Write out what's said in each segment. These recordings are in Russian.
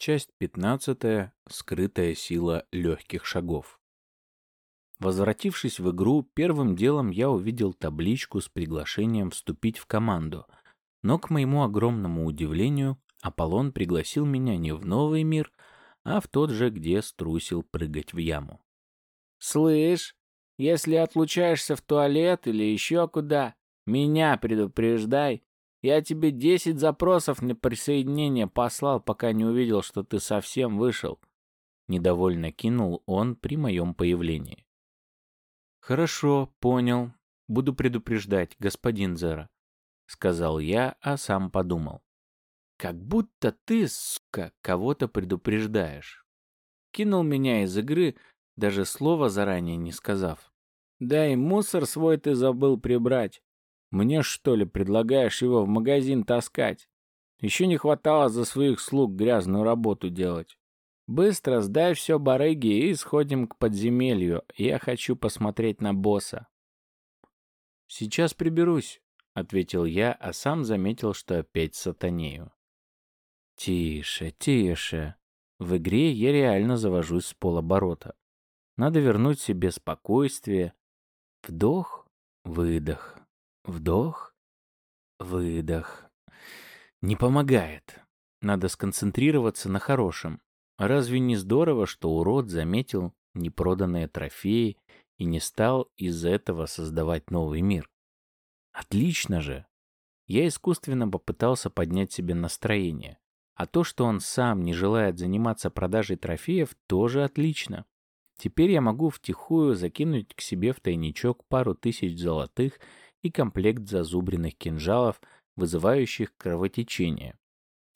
Часть 15. Скрытая сила легких шагов. Возвратившись в игру, первым делом я увидел табличку с приглашением вступить в команду. Но, к моему огромному удивлению, Аполлон пригласил меня не в новый мир, а в тот же, где струсил прыгать в яму. «Слышь, если отлучаешься в туалет или еще куда, меня предупреждай. Я тебе десять запросов на присоединение послал, пока не увидел, что ты совсем вышел. Недовольно кинул он при моем появлении. Хорошо, понял. Буду предупреждать, господин Зера. Сказал я, а сам подумал. Как будто ты, сука, кого-то предупреждаешь. Кинул меня из игры, даже слова заранее не сказав. Да и мусор свой ты забыл прибрать. Мне, что ли, предлагаешь его в магазин таскать? Еще не хватало за своих слуг грязную работу делать. Быстро сдай все барыги и сходим к подземелью. Я хочу посмотреть на босса. Сейчас приберусь, — ответил я, а сам заметил, что опять сатанею. Тише, тише. В игре я реально завожусь с полоборота. Надо вернуть себе спокойствие. Вдох, выдох. Вдох, выдох. Не помогает. Надо сконцентрироваться на хорошем. Разве не здорово, что урод заметил непроданные трофеи и не стал из-за этого создавать новый мир? Отлично же. Я искусственно попытался поднять себе настроение. А то, что он сам не желает заниматься продажей трофеев, тоже отлично. Теперь я могу втихую закинуть к себе в тайничок пару тысяч золотых и комплект зазубренных кинжалов, вызывающих кровотечение.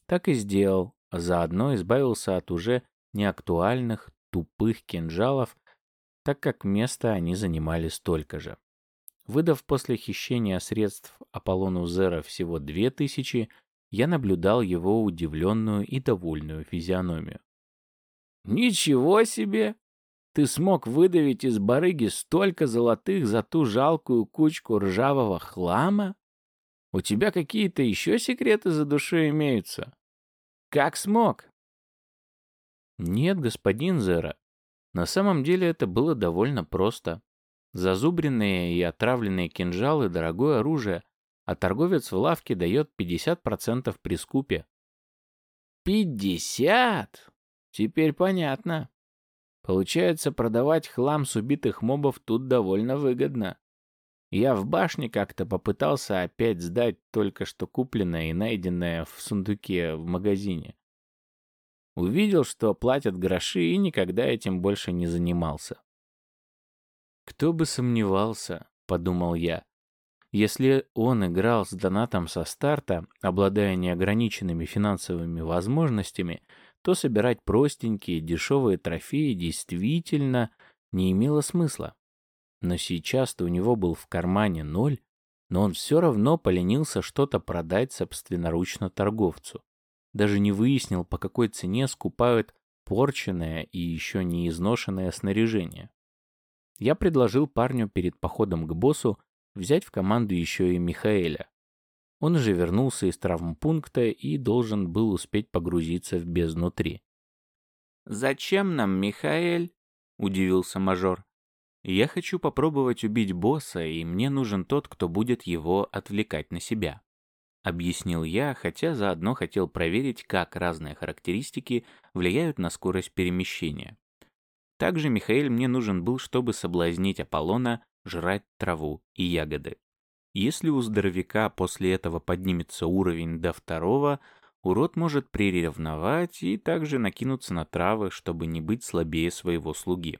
Так и сделал, а заодно избавился от уже неактуальных тупых кинжалов, так как место они занимали столько же. Выдав после хищения средств Аполлону Зера всего две тысячи, я наблюдал его удивленную и довольную физиономию. «Ничего себе! Ты смог выдавить из барыги столько золотых за ту жалкую кучку ржавого хлама? У тебя какие-то еще секреты за душой имеются? Как смог? Нет, господин Зера. На самом деле это было довольно просто. Зазубренные и отравленные кинжалы — дорогое оружие, а торговец в лавке дает 50% при скупе. «Пятьдесят? Теперь понятно. Получается, продавать хлам с убитых мобов тут довольно выгодно. Я в башне как-то попытался опять сдать только что купленное и найденное в сундуке в магазине. Увидел, что платят гроши и никогда этим больше не занимался. «Кто бы сомневался», — подумал я. Если он играл с донатом со старта, обладая неограниченными финансовыми возможностями, то собирать простенькие дешевые трофеи действительно не имело смысла. Но сейчас-то у него был в кармане ноль, но он все равно поленился что-то продать собственноручно торговцу. Даже не выяснил, по какой цене скупают порченное и еще не изношенное снаряжение. Я предложил парню перед походом к боссу взять в команду еще и Михаэля. Он же вернулся из травмпункта и должен был успеть погрузиться в бездну 3. «Зачем нам Михаэль?» — удивился мажор. «Я хочу попробовать убить босса, и мне нужен тот, кто будет его отвлекать на себя», — объяснил я, хотя заодно хотел проверить, как разные характеристики влияют на скорость перемещения. Также Михаэль мне нужен был, чтобы соблазнить Аполлона жрать траву и ягоды. Если у здоровяка после этого поднимется уровень до второго, урод может приревновать и также накинуться на травы, чтобы не быть слабее своего слуги.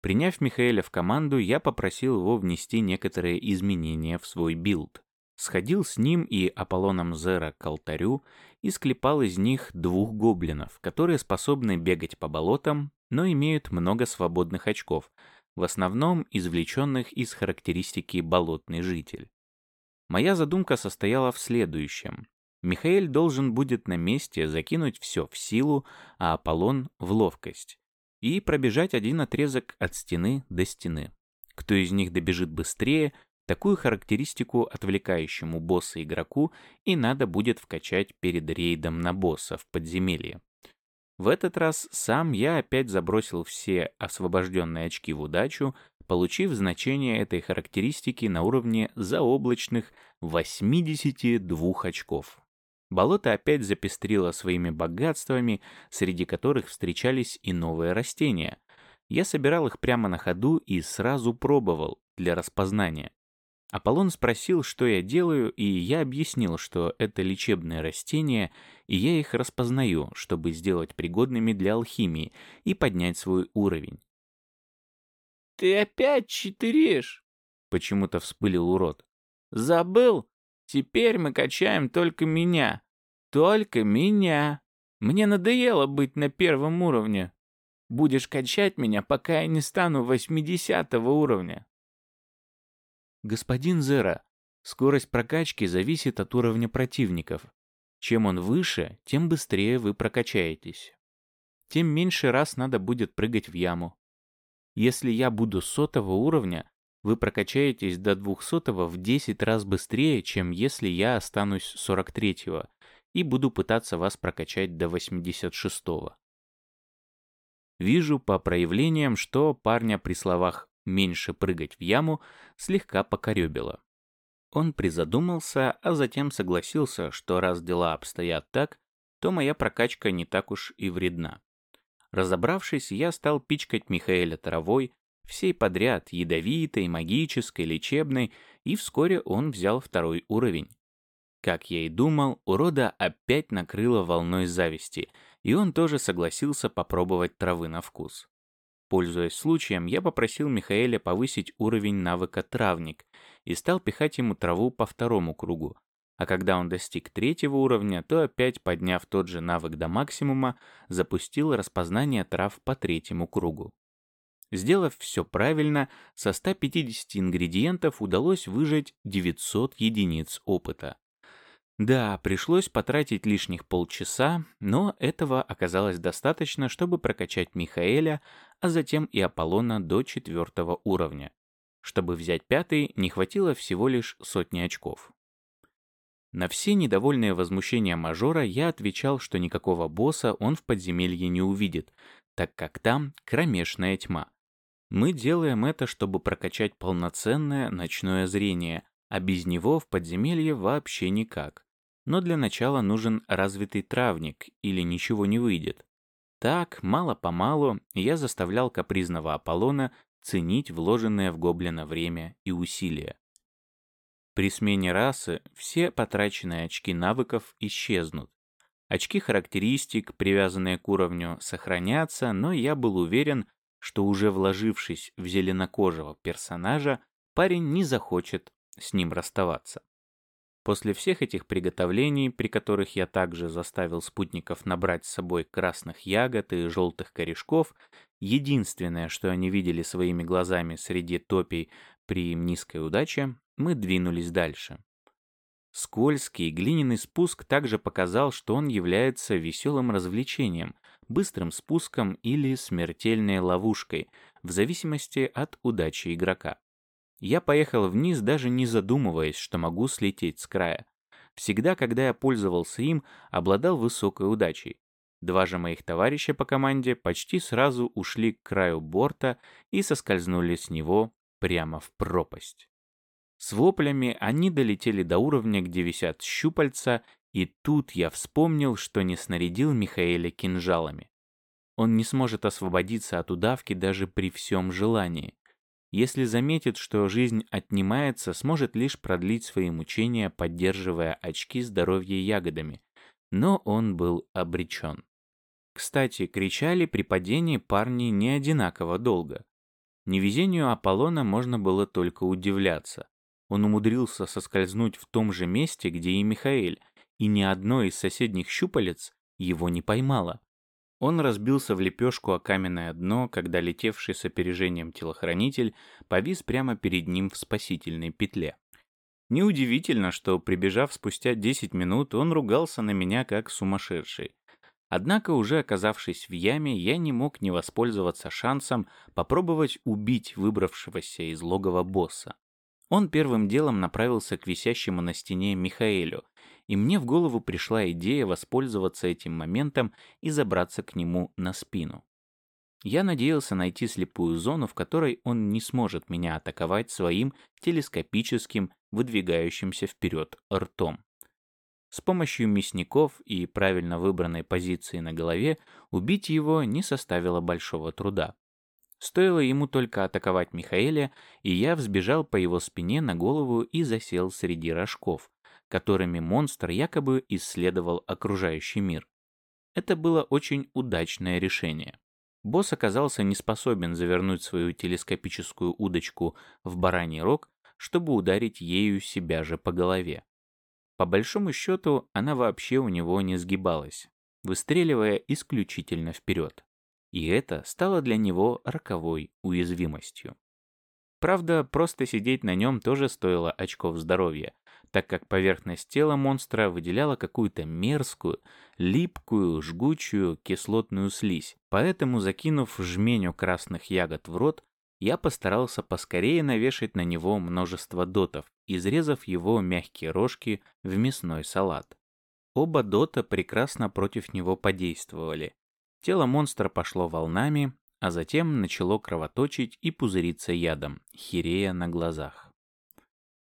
Приняв Михаэля в команду, я попросил его внести некоторые изменения в свой билд. Сходил с ним и Аполлоном Зера к алтарю и склепал из них двух гоблинов, которые способны бегать по болотам, но имеют много свободных очков — в основном извлеченных из характеристики «болотный житель». Моя задумка состояла в следующем. Михаэль должен будет на месте закинуть все в силу, а Аполлон — в ловкость, и пробежать один отрезок от стены до стены. Кто из них добежит быстрее, такую характеристику отвлекающему босса игроку и надо будет вкачать перед рейдом на босса в подземелье. В этот раз сам я опять забросил все освобожденные очки в удачу, получив значение этой характеристики на уровне заоблачных 82 очков. Болото опять запестрило своими богатствами, среди которых встречались и новые растения. Я собирал их прямо на ходу и сразу пробовал для распознания. Аполлон спросил, что я делаю, и я объяснил, что это лечебные растения, и я их распознаю, чтобы сделать пригодными для алхимии и поднять свой уровень. «Ты опять читеришь?» — почему-то вспылил урод. «Забыл? Теперь мы качаем только меня. Только меня. Мне надоело быть на первом уровне. Будешь качать меня, пока я не стану восьмидесятого уровня». Господин Зера, скорость прокачки зависит от уровня противников. Чем он выше, тем быстрее вы прокачаетесь. Тем меньше раз надо будет прыгать в яму. Если я буду сотого уровня, вы прокачаетесь до двухсотого в 10 раз быстрее, чем если я останусь 43-го и буду пытаться вас прокачать до 86-го. Вижу по проявлениям, что парня при словах меньше прыгать в яму, слегка покоребило. Он призадумался, а затем согласился, что раз дела обстоят так, то моя прокачка не так уж и вредна. Разобравшись, я стал пичкать Михаэля травой, всей подряд, ядовитой, магической, лечебной, и вскоре он взял второй уровень. Как я и думал, урода опять накрыло волной зависти, и он тоже согласился попробовать травы на вкус. Пользуясь случаем, я попросил Михаэля повысить уровень навыка «Травник» и стал пихать ему траву по второму кругу. А когда он достиг третьего уровня, то опять, подняв тот же навык до максимума, запустил распознание трав по третьему кругу. Сделав все правильно, со 150 ингредиентов удалось выжать 900 единиц опыта. Да, пришлось потратить лишних полчаса, но этого оказалось достаточно, чтобы прокачать Михаэля, а затем и Аполлона до четвертого уровня. Чтобы взять пятый, не хватило всего лишь сотни очков. На все недовольные возмущения мажора я отвечал, что никакого босса он в подземелье не увидит, так как там кромешная тьма. Мы делаем это, чтобы прокачать полноценное ночное зрение, а без него в подземелье вообще никак но для начала нужен развитый травник, или ничего не выйдет. Так, мало-помалу, я заставлял капризного Аполлона ценить вложенное в гоблина время и усилия. При смене расы все потраченные очки навыков исчезнут. Очки характеристик, привязанные к уровню, сохранятся, но я был уверен, что уже вложившись в зеленокожего персонажа, парень не захочет с ним расставаться. После всех этих приготовлений, при которых я также заставил спутников набрать с собой красных ягод и желтых корешков, единственное, что они видели своими глазами среди топий при низкой удаче, мы двинулись дальше. Скользкий глиняный спуск также показал, что он является веселым развлечением, быстрым спуском или смертельной ловушкой, в зависимости от удачи игрока. Я поехал вниз, даже не задумываясь, что могу слететь с края. Всегда, когда я пользовался им, обладал высокой удачей. Два же моих товарища по команде почти сразу ушли к краю борта и соскользнули с него прямо в пропасть. С воплями они долетели до уровня, где висят щупальца, и тут я вспомнил, что не снарядил Михаэля кинжалами. Он не сможет освободиться от удавки даже при всем желании. Если заметит, что жизнь отнимается, сможет лишь продлить свои мучения, поддерживая очки здоровья ягодами. Но он был обречен. Кстати, кричали при падении парни не одинаково долго. Невезению Аполлона можно было только удивляться. Он умудрился соскользнуть в том же месте, где и Михаэль, и ни одно из соседних щупалец его не поймало. Он разбился в лепешку о каменное дно, когда летевший с опережением телохранитель повис прямо перед ним в спасительной петле. Неудивительно, что, прибежав спустя 10 минут, он ругался на меня как сумасшедший. Однако, уже оказавшись в яме, я не мог не воспользоваться шансом попробовать убить выбравшегося из логова босса. Он первым делом направился к висящему на стене Михаэлю, и мне в голову пришла идея воспользоваться этим моментом и забраться к нему на спину. Я надеялся найти слепую зону, в которой он не сможет меня атаковать своим телескопическим, выдвигающимся вперед ртом. С помощью мясников и правильно выбранной позиции на голове убить его не составило большого труда. Стоило ему только атаковать Михаэля, и я взбежал по его спине на голову и засел среди рожков, которыми монстр якобы исследовал окружающий мир. Это было очень удачное решение. Босс оказался не способен завернуть свою телескопическую удочку в бараний рог, чтобы ударить ею себя же по голове. По большому счету, она вообще у него не сгибалась, выстреливая исключительно вперед и это стало для него роковой уязвимостью. Правда, просто сидеть на нем тоже стоило очков здоровья, так как поверхность тела монстра выделяла какую-то мерзкую, липкую, жгучую, кислотную слизь. Поэтому, закинув жменю красных ягод в рот, я постарался поскорее навешать на него множество дотов, изрезав его мягкие рожки в мясной салат. Оба дота прекрасно против него подействовали, Тело монстра пошло волнами, а затем начало кровоточить и пузыриться ядом, хирея на глазах.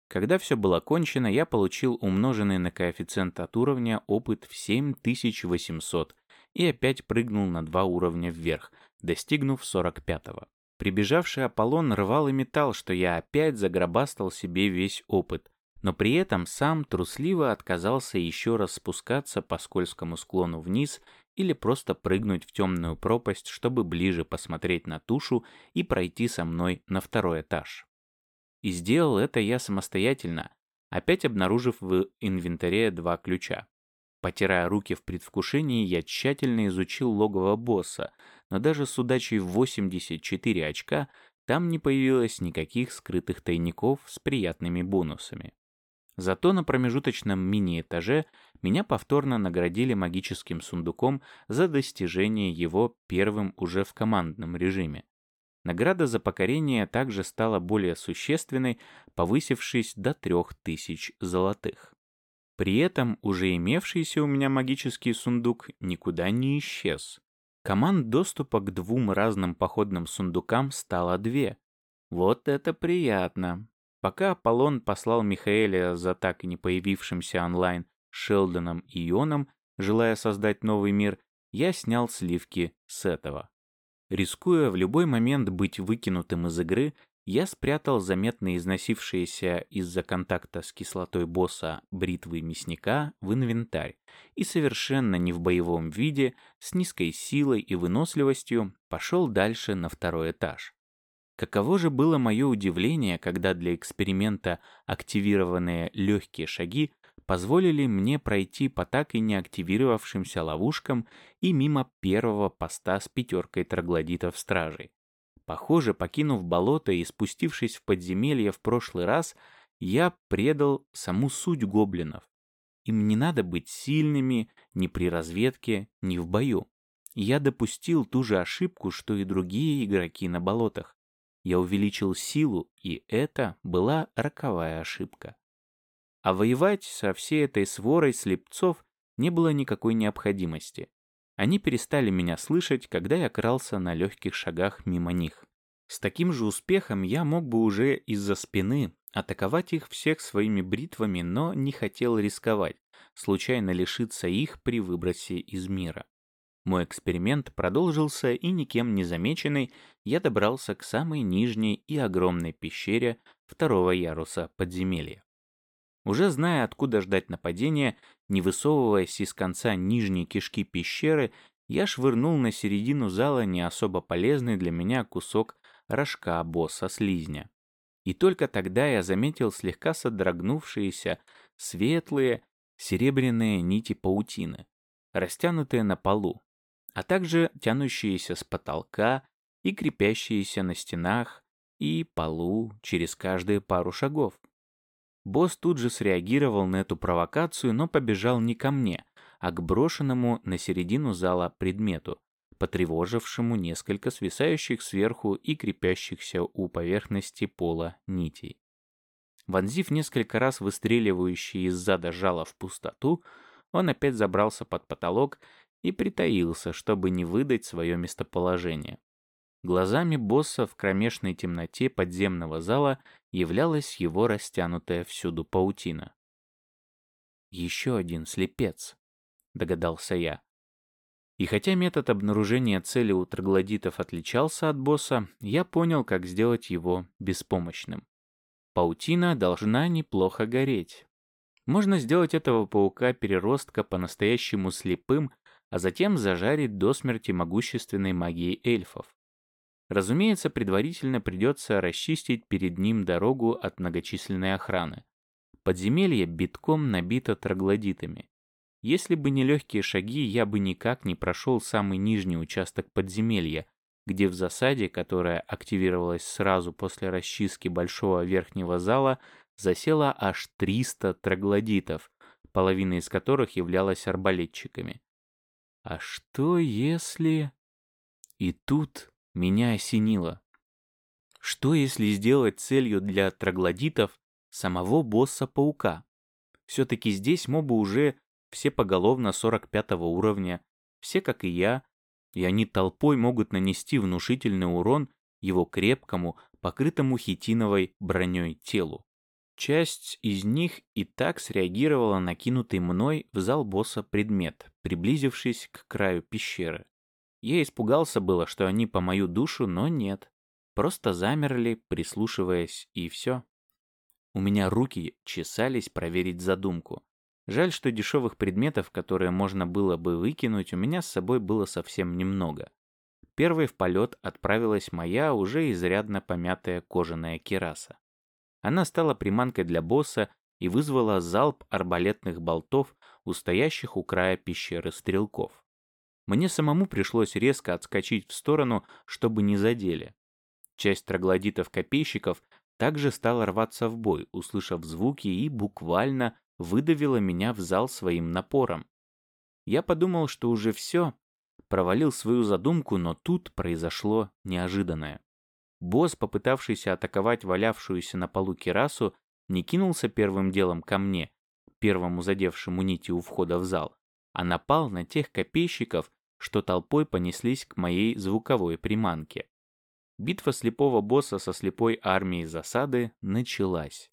Когда все было кончено, я получил умноженный на коэффициент от уровня опыт в 7800 и опять прыгнул на два уровня вверх, достигнув 45-го. Прибежавший Аполлон рвал и металл, что я опять загробастал себе весь опыт, но при этом сам трусливо отказался еще раз спускаться по скользкому склону вниз или просто прыгнуть в темную пропасть, чтобы ближе посмотреть на тушу и пройти со мной на второй этаж. И сделал это я самостоятельно, опять обнаружив в инвентаре два ключа. Потирая руки в предвкушении, я тщательно изучил логово босса, но даже с удачей в 84 очка там не появилось никаких скрытых тайников с приятными бонусами. Зато на промежуточном мини-этаже меня повторно наградили магическим сундуком за достижение его первым уже в командном режиме. Награда за покорение также стала более существенной, повысившись до 3000 золотых. При этом уже имевшийся у меня магический сундук никуда не исчез. Команд доступа к двум разным походным сундукам стало две. Вот это приятно. Пока Аполлон послал Михаэля за так и не появившимся онлайн Шелдоном и Ионом, желая создать новый мир, я снял сливки с этого. Рискуя в любой момент быть выкинутым из игры, я спрятал заметно износившиеся из-за контакта с кислотой босса бритвы мясника в инвентарь и совершенно не в боевом виде, с низкой силой и выносливостью пошел дальше на второй этаж. Каково же было мое удивление, когда для эксперимента активированные легкие шаги позволили мне пройти по так и не активировавшимся ловушкам и мимо первого поста с пятеркой троглодитов-стражей. Похоже, покинув болото и спустившись в подземелье в прошлый раз, я предал саму суть гоблинов. Им не надо быть сильными ни при разведке, ни в бою. Я допустил ту же ошибку, что и другие игроки на болотах. Я увеличил силу, и это была роковая ошибка. А воевать со всей этой сворой слепцов не было никакой необходимости. Они перестали меня слышать, когда я крался на легких шагах мимо них. С таким же успехом я мог бы уже из-за спины атаковать их всех своими бритвами, но не хотел рисковать, случайно лишиться их при выбросе из мира. Мой эксперимент продолжился, и никем не замеченный, я добрался к самой нижней и огромной пещере второго яруса подземелья. Уже зная, откуда ждать нападения, не высовываясь из конца нижней кишки пещеры, я швырнул на середину зала не особо полезный для меня кусок рожка босса-слизня. И только тогда я заметил слегка содрогнувшиеся светлые серебряные нити паутины, растянутые на полу, а также тянущиеся с потолка и крепящиеся на стенах и полу через каждые пару шагов. Босс тут же среагировал на эту провокацию, но побежал не ко мне, а к брошенному на середину зала предмету, потревожившему несколько свисающих сверху и крепящихся у поверхности пола нитей. Вонзив несколько раз выстреливающий из зада жало в пустоту, он опять забрался под потолок и притаился, чтобы не выдать свое местоположение. Глазами босса в кромешной темноте подземного зала являлась его растянутая всюду паутина. «Еще один слепец», — догадался я. И хотя метод обнаружения цели у троглодитов отличался от босса, я понял, как сделать его беспомощным. Паутина должна неплохо гореть. Можно сделать этого паука-переростка по-настоящему слепым, а затем зажарить до смерти могущественной магией эльфов. Разумеется, предварительно придется расчистить перед ним дорогу от многочисленной охраны. Подземелье битком набито троглодитами. Если бы не легкие шаги, я бы никак не прошел самый нижний участок подземелья, где в засаде, которая активировалась сразу после расчистки большого верхнего зала, засело аж 300 троглодитов, половина из которых являлась арбалетчиками. А что если... И тут меня осенило. Что если сделать целью для троглодитов самого босса-паука? Все-таки здесь мобы уже все поголовно 45 уровня, все как и я, и они толпой могут нанести внушительный урон его крепкому, покрытому хитиновой броней телу. Часть из них и так среагировала на кинутый мной в зал босса предмет, приблизившись к краю пещеры. Я испугался было, что они по мою душу, но нет. Просто замерли, прислушиваясь, и все. У меня руки чесались проверить задумку. Жаль, что дешевых предметов, которые можно было бы выкинуть, у меня с собой было совсем немного. Первой в полет отправилась моя уже изрядно помятая кожаная кераса. Она стала приманкой для босса и вызвала залп арбалетных болтов у стоящих у края пещеры стрелков. Мне самому пришлось резко отскочить в сторону, чтобы не задели. Часть троглодитов-копейщиков также стала рваться в бой, услышав звуки и буквально выдавила меня в зал своим напором. Я подумал, что уже все, провалил свою задумку, но тут произошло неожиданное. Босс, попытавшийся атаковать валявшуюся на полу кирасу, не кинулся первым делом ко мне, первому задевшему нити у входа в зал, а напал на тех копейщиков, что толпой понеслись к моей звуковой приманке. Битва слепого босса со слепой армией засады началась.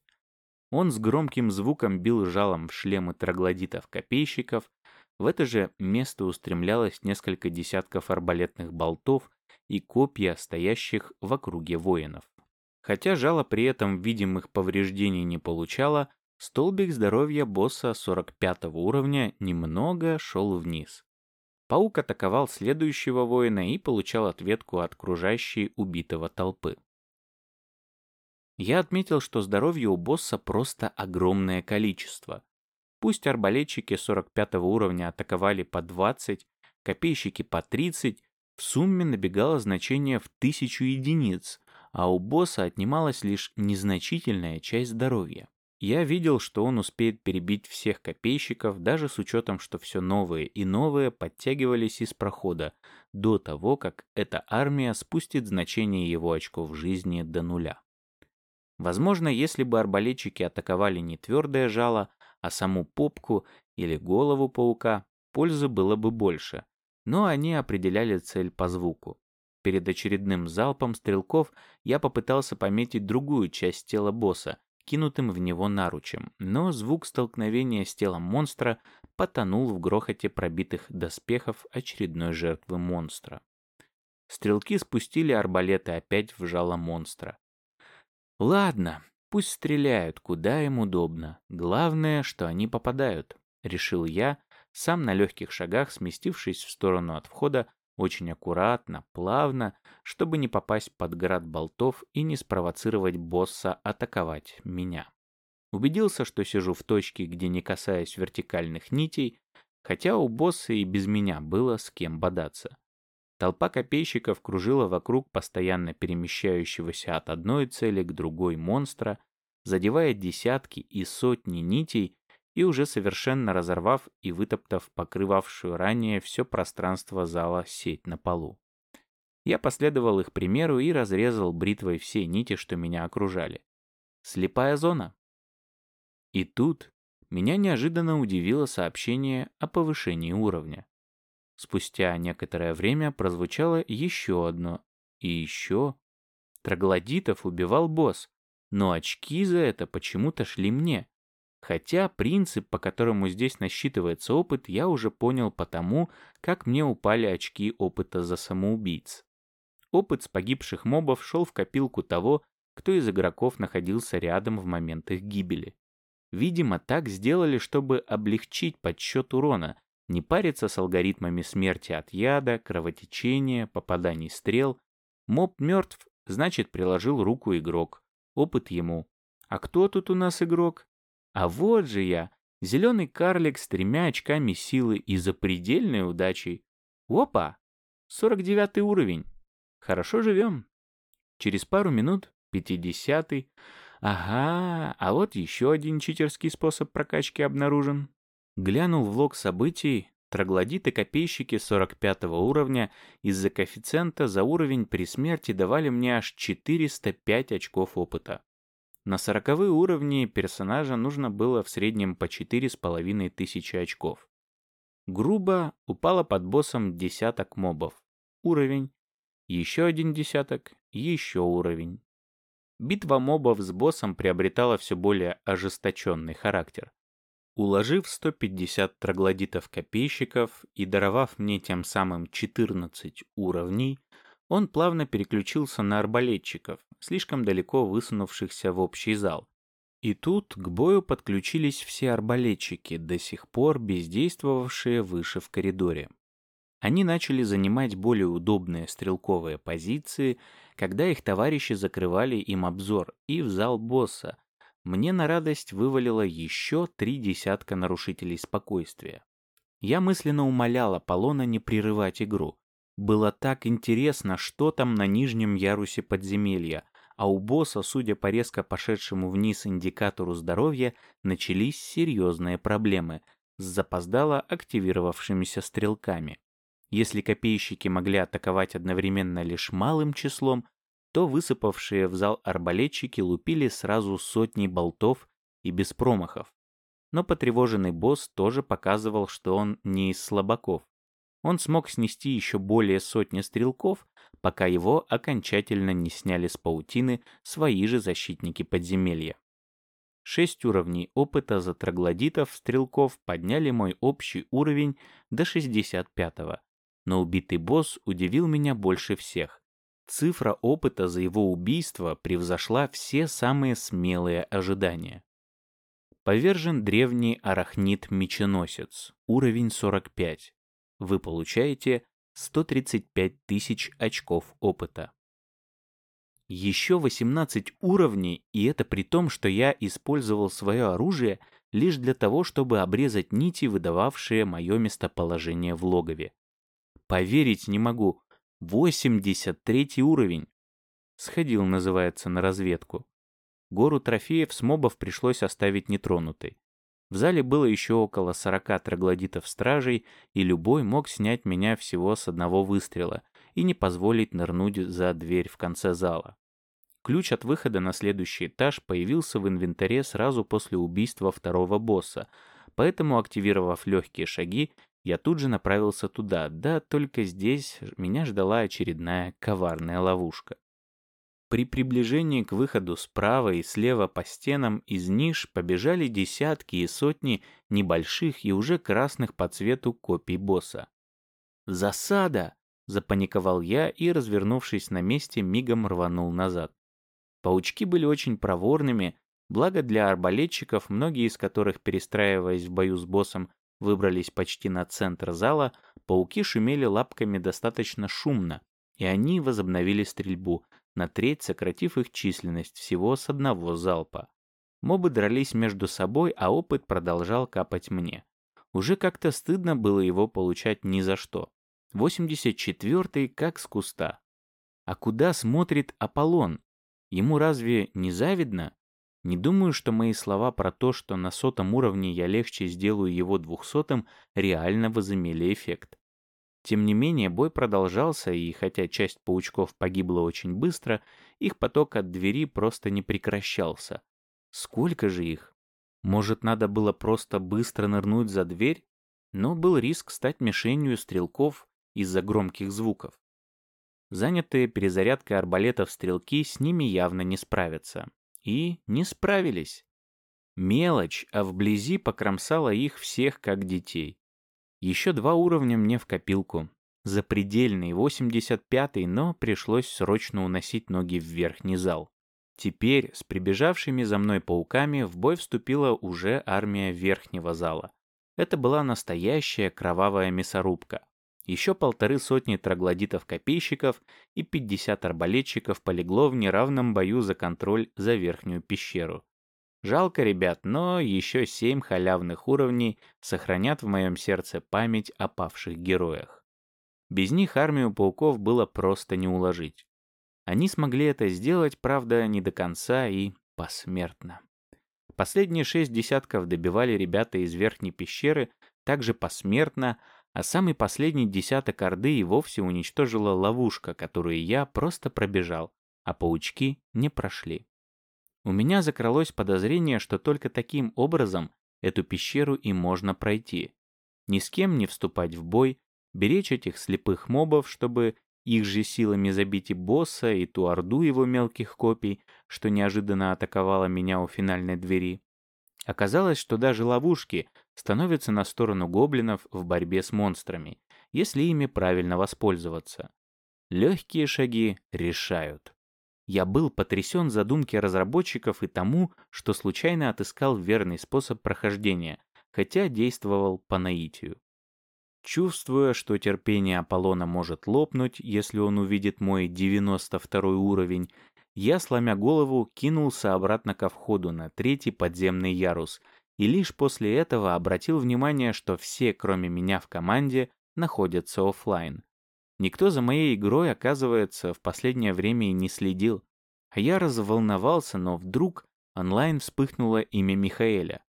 Он с громким звуком бил жалом в шлемы троглодитов-копейщиков, в это же место устремлялось несколько десятков арбалетных болтов и копья, стоящих в округе воинов. Хотя жало при этом видимых повреждений не получало, столбик здоровья босса 45 уровня немного шел вниз. Паук атаковал следующего воина и получал ответку от окружающей убитого толпы. Я отметил, что здоровье у босса просто огромное количество. Пусть арбалетчики 45 уровня атаковали по 20, копейщики по 30, в сумме набегало значение в тысячу единиц, а у босса отнималась лишь незначительная часть здоровья. Я видел, что он успеет перебить всех копейщиков, даже с учетом, что все новые и новые подтягивались из прохода, до того, как эта армия спустит значение его очков жизни до нуля. Возможно, если бы арбалетчики атаковали не твердое жало, а саму попку или голову паука, пользы было бы больше, но они определяли цель по звуку. Перед очередным залпом стрелков я попытался пометить другую часть тела босса, кинутым в него наручем, но звук столкновения с телом монстра потонул в грохоте пробитых доспехов очередной жертвы монстра. Стрелки спустили арбалеты опять в жало монстра. «Ладно, пусть стреляют, куда им удобно. Главное, что они попадают», — решил я, сам на легких шагах сместившись в сторону от входа очень аккуратно, плавно, чтобы не попасть под град болтов и не спровоцировать босса атаковать меня. Убедился, что сижу в точке, где не касаюсь вертикальных нитей, хотя у босса и без меня было с кем бодаться. Толпа копейщиков кружила вокруг постоянно перемещающегося от одной цели к другой монстра, задевая десятки и сотни нитей и уже совершенно разорвав и вытоптав покрывавшую ранее все пространство зала сеть на полу. Я последовал их примеру и разрезал бритвой все нити, что меня окружали. Слепая зона. И тут меня неожиданно удивило сообщение о повышении уровня. Спустя некоторое время прозвучало еще одно. И еще. Троглодитов убивал босс, но очки за это почему-то шли мне. Хотя принцип, по которому здесь насчитывается опыт, я уже понял потому, как мне упали очки опыта за самоубийц. Опыт с погибших мобов шел в копилку того, кто из игроков находился рядом в момент их гибели. Видимо, так сделали, чтобы облегчить подсчет урона, не париться с алгоритмами смерти от яда, кровотечения, попаданий стрел. Моб мертв, значит, приложил руку игрок. Опыт ему. А кто тут у нас игрок? А вот же я, зеленый карлик с тремя очками силы и запредельной удачей. Опа! 49 уровень. Хорошо живем. Через пару минут, 50-й. Ага, а вот еще один читерский способ прокачки обнаружен. Глянул в лог событий, троглодиты-копейщики 45 уровня из-за коэффициента за уровень при смерти давали мне аж 405 очков опыта. На 40 уровни персонажа нужно было в среднем по 4,5 тысячи очков. Грубо упало под боссом десяток мобов. Уровень. Еще один десяток. Еще уровень. Битва мобов с боссом приобретала все более ожесточенный характер. Уложив 150 троглодитов-копейщиков и даровав мне тем самым 14 уровней, он плавно переключился на арбалетчиков, слишком далеко высунувшихся в общий зал. И тут к бою подключились все арбалетчики, до сих пор бездействовавшие выше в коридоре. Они начали занимать более удобные стрелковые позиции, когда их товарищи закрывали им обзор, и в зал босса, мне на радость вывалило еще три десятка нарушителей спокойствия. Я мысленно умолял Аполлона не прерывать игру. Было так интересно, что там на нижнем ярусе подземелья, а у босса, судя по резко пошедшему вниз индикатору здоровья, начались серьезные проблемы с запоздало активировавшимися стрелками. Если копейщики могли атаковать одновременно лишь малым числом, то высыпавшие в зал арбалетчики лупили сразу сотни болтов и без промахов. Но потревоженный босс тоже показывал, что он не из слабаков. Он смог снести еще более сотни стрелков, пока его окончательно не сняли с паутины свои же защитники подземелья. Шесть уровней опыта за троглодитов-стрелков подняли мой общий уровень до 65-го, но убитый босс удивил меня больше всех. Цифра опыта за его убийство превзошла все самые смелые ожидания. Повержен древний арахнит-меченосец, уровень 45. Вы получаете 135 тысяч очков опыта. Еще 18 уровней, и это при том, что я использовал свое оружие лишь для того, чтобы обрезать нити, выдававшие мое местоположение в логове. Поверить не могу, 83 уровень. Сходил, называется, на разведку. Гору трофеев с мобов пришлось оставить нетронутой. В зале было еще около 40 троглодитов-стражей, и любой мог снять меня всего с одного выстрела и не позволить нырнуть за дверь в конце зала. Ключ от выхода на следующий этаж появился в инвентаре сразу после убийства второго босса, поэтому, активировав легкие шаги, я тут же направился туда, да только здесь меня ждала очередная коварная ловушка. При приближении к выходу справа и слева по стенам из ниш побежали десятки и сотни небольших и уже красных по цвету копий босса. «Засада!» — запаниковал я и, развернувшись на месте, мигом рванул назад. Паучки были очень проворными, благо для арбалетчиков, многие из которых, перестраиваясь в бою с боссом, выбрались почти на центр зала, пауки шумели лапками достаточно шумно, и они возобновили стрельбу, на треть сократив их численность всего с одного залпа. Мобы дрались между собой, а опыт продолжал капать мне. Уже как-то стыдно было его получать ни за что. 84-й как с куста. А куда смотрит Аполлон? Ему разве не завидно? Не думаю, что мои слова про то, что на сотом уровне я легче сделаю его двухсотым, реально возымели эффект. Тем не менее, бой продолжался, и хотя часть паучков погибла очень быстро, их поток от двери просто не прекращался. Сколько же их? Может, надо было просто быстро нырнуть за дверь? Но был риск стать мишенью стрелков из-за громких звуков. Занятые перезарядкой арбалетов стрелки с ними явно не справятся. И не справились. Мелочь, а вблизи покромсала их всех как детей. Еще два уровня мне в копилку. Запредельный, 85-й, но пришлось срочно уносить ноги в верхний зал. Теперь с прибежавшими за мной пауками в бой вступила уже армия верхнего зала. Это была настоящая кровавая мясорубка. Еще полторы сотни троглодитов-копейщиков и 50 арбалетчиков полегло в неравном бою за контроль за верхнюю пещеру. Жалко, ребят, но еще семь халявных уровней сохранят в моем сердце память о павших героях. Без них армию пауков было просто не уложить. Они смогли это сделать, правда, не до конца и посмертно. Последние шесть десятков добивали ребята из верхней пещеры также посмертно, а самый последний десяток Орды и вовсе уничтожила ловушка, которую я просто пробежал, а паучки не прошли. У меня закралось подозрение, что только таким образом эту пещеру и можно пройти. Ни с кем не вступать в бой, беречь этих слепых мобов, чтобы их же силами забить и босса, и ту орду его мелких копий, что неожиданно атаковала меня у финальной двери. Оказалось, что даже ловушки становятся на сторону гоблинов в борьбе с монстрами, если ими правильно воспользоваться. Легкие шаги решают. Я был потрясен задумки разработчиков и тому, что случайно отыскал верный способ прохождения, хотя действовал по наитию. Чувствуя, что терпение Аполлона может лопнуть, если он увидит мой 92 уровень, я, сломя голову, кинулся обратно ко входу на третий подземный ярус, и лишь после этого обратил внимание, что все, кроме меня в команде, находятся офлайн. Никто за моей игрой, оказывается, в последнее время и не следил. А я разволновался, но вдруг онлайн вспыхнуло имя Михаэля.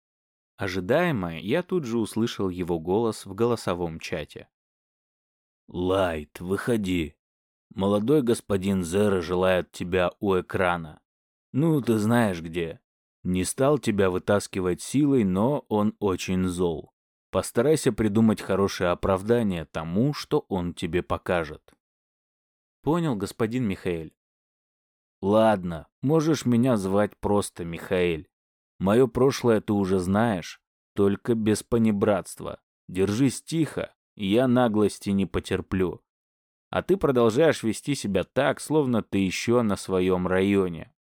Ожидаемо, я тут же услышал его голос в голосовом чате. «Лайт, выходи. Молодой господин Зера желает тебя у экрана. Ну, ты знаешь где. Не стал тебя вытаскивать силой, но он очень зол. Постарайся придумать хорошее оправдание тому, что он тебе покажет. Понял, господин Михаэль. Ладно, можешь меня звать просто Михаэль. Мое прошлое ты уже знаешь, только без понебратства. Держись тихо, я наглости не потерплю. А ты продолжаешь вести себя так, словно ты еще на своем районе.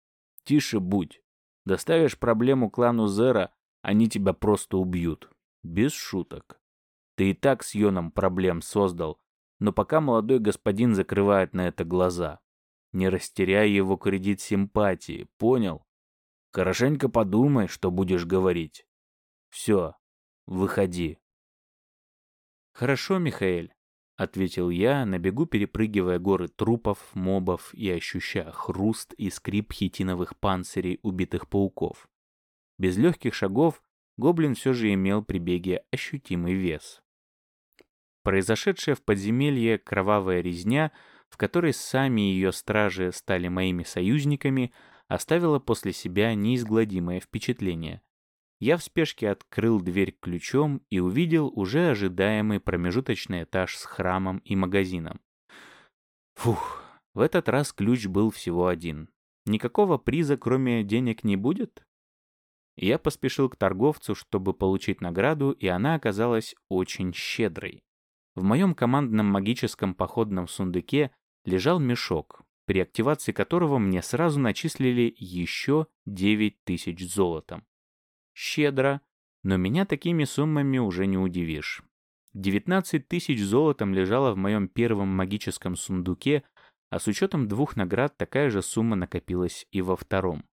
Тише будь. Доставишь проблему клану Зера, они тебя просто убьют. Без шуток. Ты и так с Йоном проблем создал, но пока молодой господин закрывает на это глаза. Не растеряй его кредит симпатии, понял? Хорошенько подумай, что будешь говорить. Все, выходи. Хорошо, Михаэль, — ответил я, на бегу перепрыгивая горы трупов, мобов и ощущая хруст и скрип хитиновых панцирей убитых пауков. Без легких шагов гоблин все же имел при беге ощутимый вес. Произошедшая в подземелье кровавая резня, в которой сами ее стражи стали моими союзниками, оставила после себя неизгладимое впечатление. Я в спешке открыл дверь ключом и увидел уже ожидаемый промежуточный этаж с храмом и магазином. Фух, в этот раз ключ был всего один. Никакого приза, кроме денег, не будет? Я поспешил к торговцу, чтобы получить награду, и она оказалась очень щедрой. В моем командном магическом походном сундуке лежал мешок, при активации которого мне сразу начислили еще 9 тысяч золотом. Щедро, но меня такими суммами уже не удивишь. 19 тысяч золотом лежало в моем первом магическом сундуке, а с учетом двух наград такая же сумма накопилась и во втором.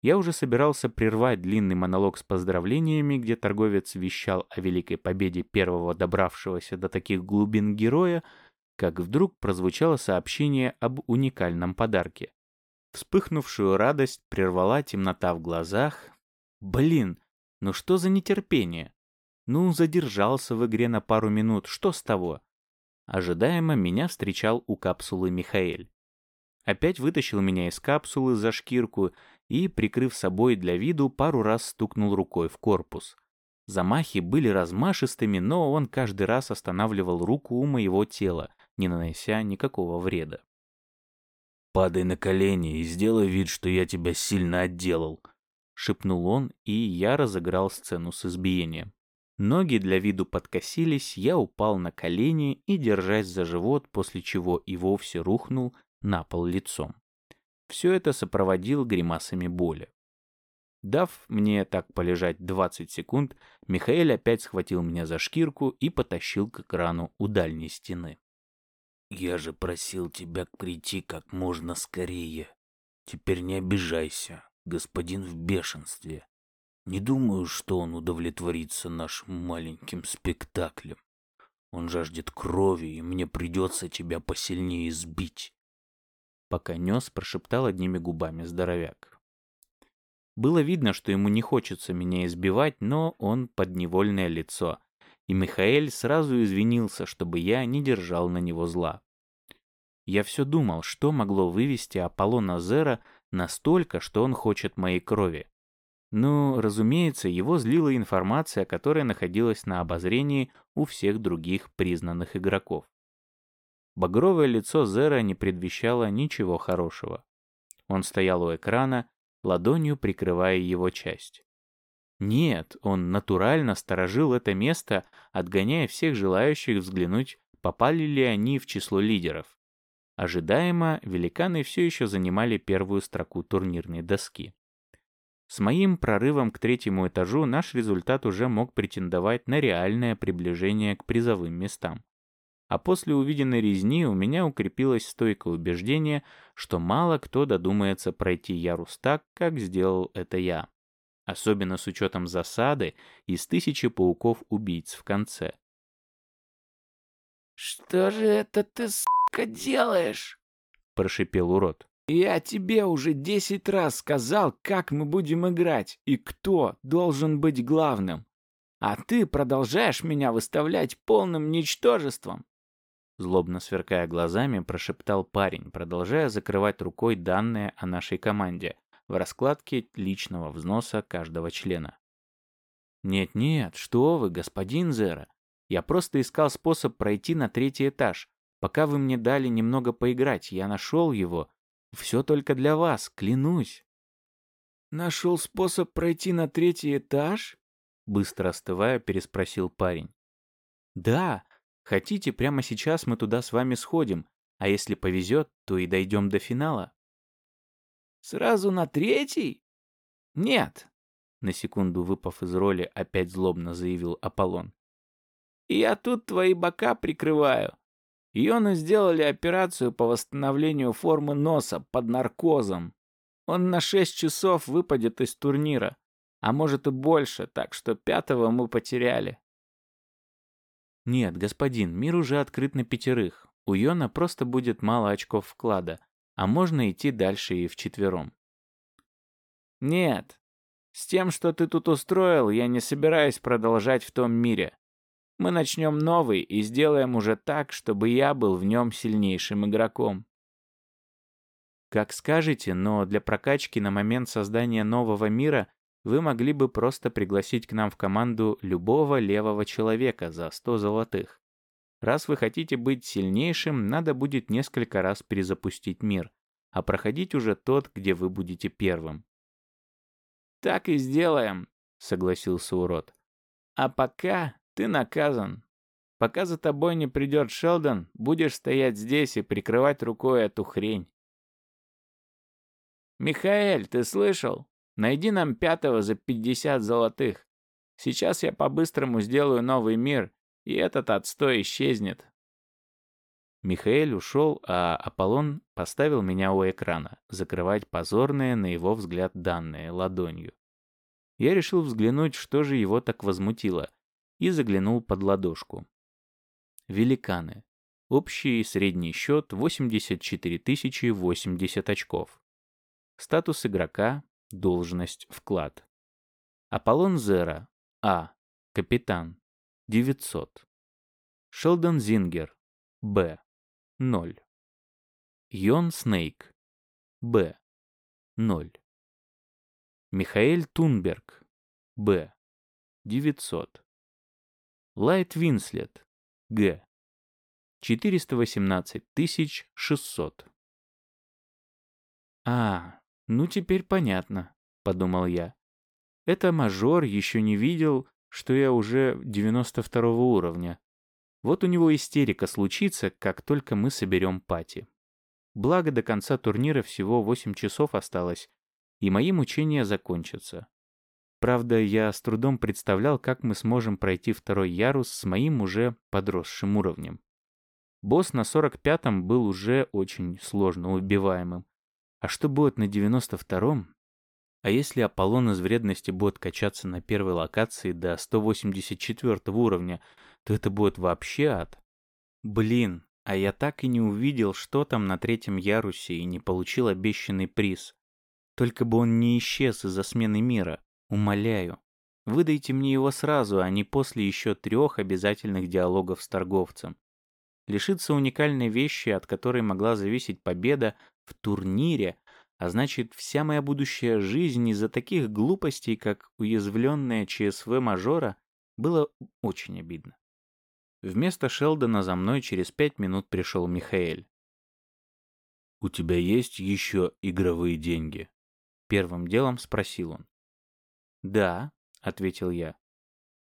Я уже собирался прервать длинный монолог с поздравлениями, где торговец вещал о великой победе первого добравшегося до таких глубин героя, как вдруг прозвучало сообщение об уникальном подарке. Вспыхнувшую радость прервала темнота в глазах. Блин, ну что за нетерпение? Ну, задержался в игре на пару минут, что с того? Ожидаемо меня встречал у капсулы Михаэль. Опять вытащил меня из капсулы за шкирку и, прикрыв собой для виду, пару раз стукнул рукой в корпус. Замахи были размашистыми, но он каждый раз останавливал руку у моего тела, не нанося никакого вреда. «Падай на колени и сделай вид, что я тебя сильно отделал», — шепнул он, и я разыграл сцену с избиением. Ноги для виду подкосились, я упал на колени и, держась за живот, после чего и вовсе рухнул на пол лицом. Все это сопроводил гримасами боли. Дав мне так полежать 20 секунд, Михаил опять схватил меня за шкирку и потащил к экрану у дальней стены. «Я же просил тебя прийти как можно скорее. Теперь не обижайся, господин в бешенстве. Не думаю, что он удовлетворится нашим маленьким спектаклем. Он жаждет крови, и мне придется тебя посильнее сбить. Пока нес, прошептал одними губами здоровяк. Было видно, что ему не хочется меня избивать, но он подневольное лицо, и Михаэль сразу извинился, чтобы я не держал на него зла. Я все думал, что могло вывести Аполлона Зера настолько, что он хочет моей крови. Ну, разумеется, его злила информация, которая находилась на обозрении у всех других признанных игроков. Багровое лицо Зера не предвещало ничего хорошего. Он стоял у экрана, ладонью прикрывая его часть. Нет, он натурально сторожил это место, отгоняя всех желающих взглянуть, попали ли они в число лидеров. Ожидаемо, великаны все еще занимали первую строку турнирной доски. С моим прорывом к третьему этажу наш результат уже мог претендовать на реальное приближение к призовым местам. А после увиденной резни у меня укрепилось стойкое убеждение, что мало кто додумается пройти ярус так, как сделал это я. Особенно с учетом засады из тысячи пауков-убийц в конце. «Что же это ты, сука, делаешь?» – прошипел урод. Я тебе уже десять раз сказал, как мы будем играть и кто должен быть главным. А ты продолжаешь меня выставлять полным ничтожеством. Злобно сверкая глазами, прошептал парень, продолжая закрывать рукой данные о нашей команде в раскладке личного взноса каждого члена. «Нет-нет, что вы, господин Зера. Я просто искал способ пройти на третий этаж. Пока вы мне дали немного поиграть, я нашел его все только для вас, клянусь. Нашел способ пройти на третий этаж? Быстро остывая, переспросил парень. Да, хотите, прямо сейчас мы туда с вами сходим, а если повезет, то и дойдем до финала. Сразу на третий? Нет, на секунду выпав из роли, опять злобно заявил Аполлон. Я тут твои бока прикрываю. Йону сделали операцию по восстановлению формы носа под наркозом. Он на 6 часов выпадет из турнира, а может и больше, так что пятого мы потеряли. Нет, господин, мир уже открыт на пятерых. У Йона просто будет мало очков вклада, а можно идти дальше и вчетвером. Нет, с тем, что ты тут устроил, я не собираюсь продолжать в том мире. Мы начнем новый и сделаем уже так, чтобы я был в нем сильнейшим игроком. Как скажете, но для прокачки на момент создания нового мира вы могли бы просто пригласить к нам в команду любого левого человека за 100 золотых. Раз вы хотите быть сильнейшим, надо будет несколько раз перезапустить мир, а проходить уже тот, где вы будете первым. «Так и сделаем», — согласился урод. «А пока ты наказан. Пока за тобой не придет Шелдон, будешь стоять здесь и прикрывать рукой эту хрень. Михаэль, ты слышал? Найди нам пятого за пятьдесят золотых. Сейчас я по-быстрому сделаю новый мир, и этот отстой исчезнет. Михаэль ушел, а Аполлон поставил меня у экрана, закрывать позорные, на его взгляд, данные ладонью. Я решил взглянуть, что же его так возмутило, и заглянул под ладошку. Великаны. Общий средний счет 84 080 очков. Статус игрока, должность, вклад. Аполлон Зера. А. Капитан. 900. Шелдон Зингер. Б. 0. Йон Снейк. Б. 0. Михаэль Тунберг. Б. 900. Лайт Винслет. Г. 418 600. А, ну теперь понятно, подумал я. Это мажор еще не видел, что я уже 92 уровня. Вот у него истерика случится, как только мы соберем пати. Благо, до конца турнира всего 8 часов осталось, и мои мучения закончатся. Правда, я с трудом представлял, как мы сможем пройти второй ярус с моим уже подросшим уровнем. Босс на 45-м был уже очень сложно убиваемым. А что будет на 92-м? А если Аполлон из вредности будет качаться на первой локации до 184 уровня, то это будет вообще ад. Блин, а я так и не увидел, что там на третьем ярусе и не получил обещанный приз. Только бы он не исчез из-за смены мира. Умоляю. Выдайте мне его сразу, а не после еще трех обязательных диалогов с торговцем. Лишиться уникальной вещи, от которой могла зависеть победа в турнире, а значит, вся моя будущая жизнь из-за таких глупостей, как уязвленная ЧСВ мажора, было очень обидно. Вместо Шелдона за мной через пять минут пришел Михаэль. «У тебя есть еще игровые деньги?» Первым делом спросил он. «Да», — ответил я.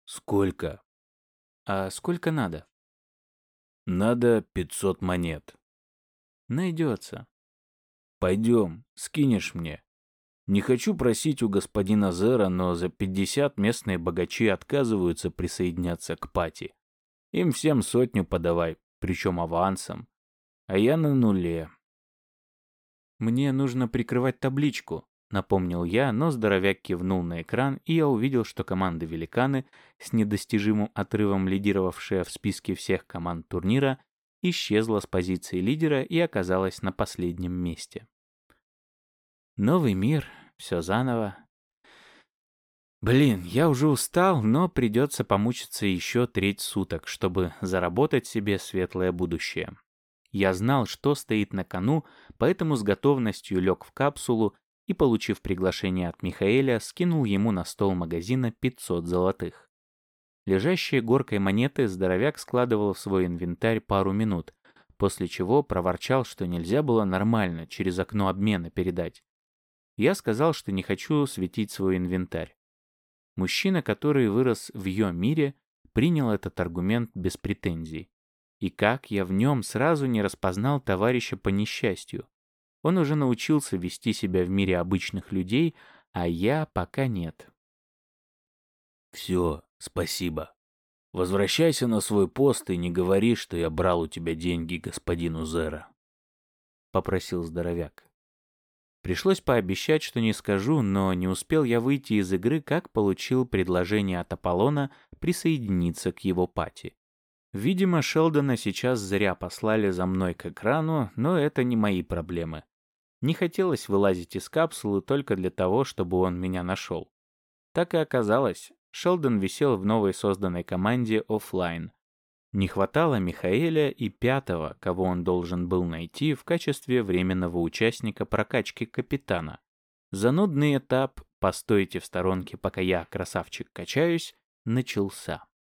«Сколько?» «А сколько надо?» «Надо пятьсот монет». «Найдется». «Пойдем, скинешь мне». Не хочу просить у господина Зера, но за пятьдесят местные богачи отказываются присоединяться к пати. Им всем сотню подавай, причем авансом. А я на нуле. Мне нужно прикрывать табличку, Напомнил я, но здоровяк кивнул на экран, и я увидел, что команда «Великаны», с недостижимым отрывом лидировавшая в списке всех команд турнира, исчезла с позиции лидера и оказалась на последнем месте. Новый мир, все заново. Блин, я уже устал, но придется помучиться еще треть суток, чтобы заработать себе светлое будущее. Я знал, что стоит на кону, поэтому с готовностью лег в капсулу и, получив приглашение от Михаэля, скинул ему на стол магазина 500 золотых. Лежащие горкой монеты здоровяк складывал в свой инвентарь пару минут, после чего проворчал, что нельзя было нормально через окно обмена передать. Я сказал, что не хочу светить свой инвентарь. Мужчина, который вырос в ее мире, принял этот аргумент без претензий. И как я в нем сразу не распознал товарища по несчастью. Он уже научился вести себя в мире обычных людей, а я пока нет. «Все, спасибо. Возвращайся на свой пост и не говори, что я брал у тебя деньги господину Зера», — попросил здоровяк. Пришлось пообещать, что не скажу, но не успел я выйти из игры, как получил предложение от Аполлона присоединиться к его пати. Видимо, Шелдона сейчас зря послали за мной к экрану, но это не мои проблемы. Не хотелось вылазить из капсулы только для того, чтобы он меня нашел. Так и оказалось, Шелдон висел в новой созданной команде офлайн. Не хватало Михаэля и пятого, кого он должен был найти в качестве временного участника прокачки капитана. Занудный этап «постойте в сторонке, пока я, красавчик, качаюсь» начался.